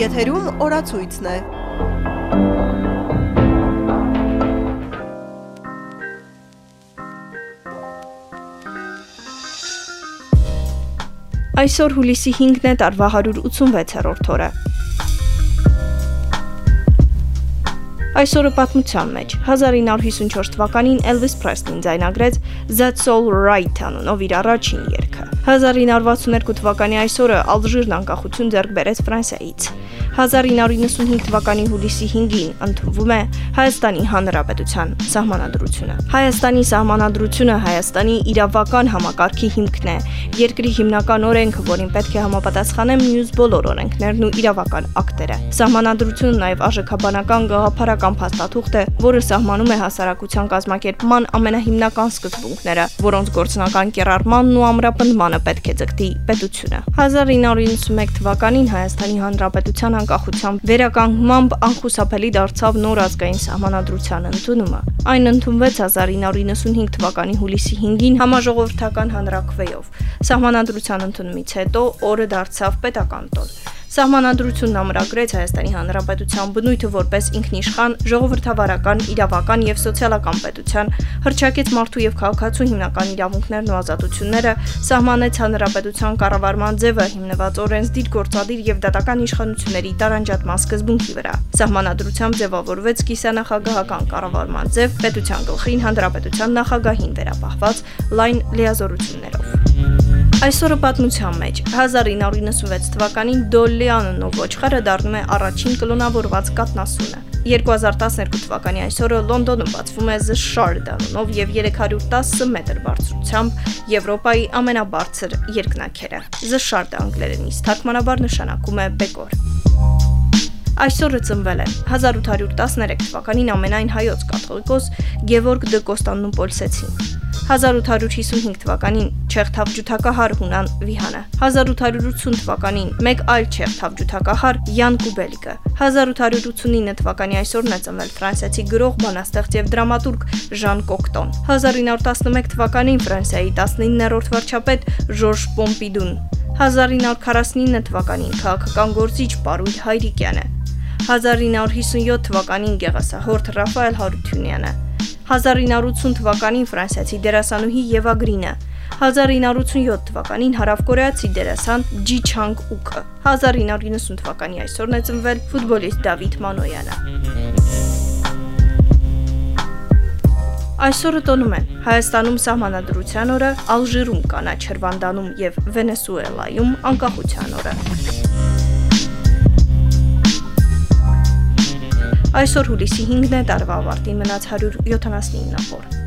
Եթերում օրացույցն է։ Այսօր հուլիսի 5-ն է տարվա 186-րդ օրը։ Այսօրը պատմության մեջ. 1954 թվականին Elvis Presley-ն ձայնագրեց That's All Right անունով իր առաջին երգը։ 1962 թվականի այսօրը Ալժիրն անկախություն ձեռք բերեց Ֆրանսիայից։ 1995 թվականի հուլիսի 5-ին ընդունվում է Հայաստանի Հանրապետության սահմանադրությունը։ Հայաստանի սահմանադրությունը Հայաստանի իրավական համակարգի հիմքն է, երկրի հիմնական օրենքը, որին պետք է համապատասխանեն մյուս բոլոր օրենքներն ու իրավական ակտերը։ Սահմանադրությունը նաև արժեքաբանական գաղափարական փաստաթուղթ է, որը սահմանում է հասարակության կազմակերպման ամենահիմնական սկզբունքները, որոնց գործնական կիրառմանն ու ամրապնդմանը պետք է ձգտի պետությունը։ 1991 թվականին Հայաստանի Հանրապետության անկախությամբ վերականգնմամբ անխուսափելի դարձավ նոր ազգային սահմանադրության ընդունումը։ Այն ընդունվեց 1995 թվականի հուլիսի 5-ին համաժողովրդական հանրակրվեով։ Սահմանադրության ընդունումից հետո օրը դարձավ պետական տոն։ Սահմանադրությունն ամրագրեց Հայաստանի Հանրապետության բնույթը որպես ինքնիշխան ժողովրդավարական, իրավական եւ սոցիալական պետության, հրճակեց մարդու եւ քաղաքացու հիմնական իրավունքներն ու ազատությունները, սահմանեց հանրապետության կառավարման ձևը հիմնված օրենսդիր գործադիր եւ դատական իշխանությունների տարանջատման սկզբունքի վրա։ Սահմանադրությամբ ձևավորվեց կիսանախագահական կառավարման ձև պետության գլխին հանրապետության նախագահին վերապահված լայն լիազորություններով։ Այսօրը պատմության մեջ. 1996 թվականին Դոլլի անունով ոչխարը դառնում է առաջին կլոնավորված կատնասունը։ 2012 թվականի այսօրը Լոնդոնում բացվում է The Shard անունով եւ 310 մետր բարձրությամբ Եվրոպայի ամենաբարձր երկնաքերը։ The Shard անգլերենից թարգմանաբար նշանակում է բեկոր։ Այսօրը ծնվել է 1813 թվականին ամենայն հայոց կաթողիկոս Գևորգ դը Կոստանդնուպոլսեցին։ 1855 թվականին Չեխթավջութակահար Հունան Վիհանը, 1880 թվականին մեկ այլ Չեխթավջութակահար Յան Կուբելիկը, 1889 թվականի այսօրն է ծնվել ֆրանսիացի գրող, բանաստեղծ եւ դրամատուրգ Ժան Կոկտոն, 1911 թվականին Ֆրանսիայի 19-րդ վարչապետ Ժորժ Պոմպիդուն, 1949 թվականին քաղաքական գործիչ Պարույր Հայրիկյանը, 1957 թվականին գեղասահորդ Ռաֆայել Հարությունյանը 1980 թվականին ֆրանսիացի դերասանուհի Եվա Գրինը, 1987 թվականին հարավկորեացի դերասան Ջի Չանգ Ուկը, 1990 թվականի այսօրն է ծնվել ֆուտբոլիստ Դավիթ Մանոյանը։ Այսօրը տոնում են Հայաստանում սահմանադրության օրը, Ալժիրում կանաչ Հրվանդանում եւ Վենեսուելայում անկախության օրը։ Այսօր հուլիսի 5-ն է, տարվա ավարտին մնաց 179 օր։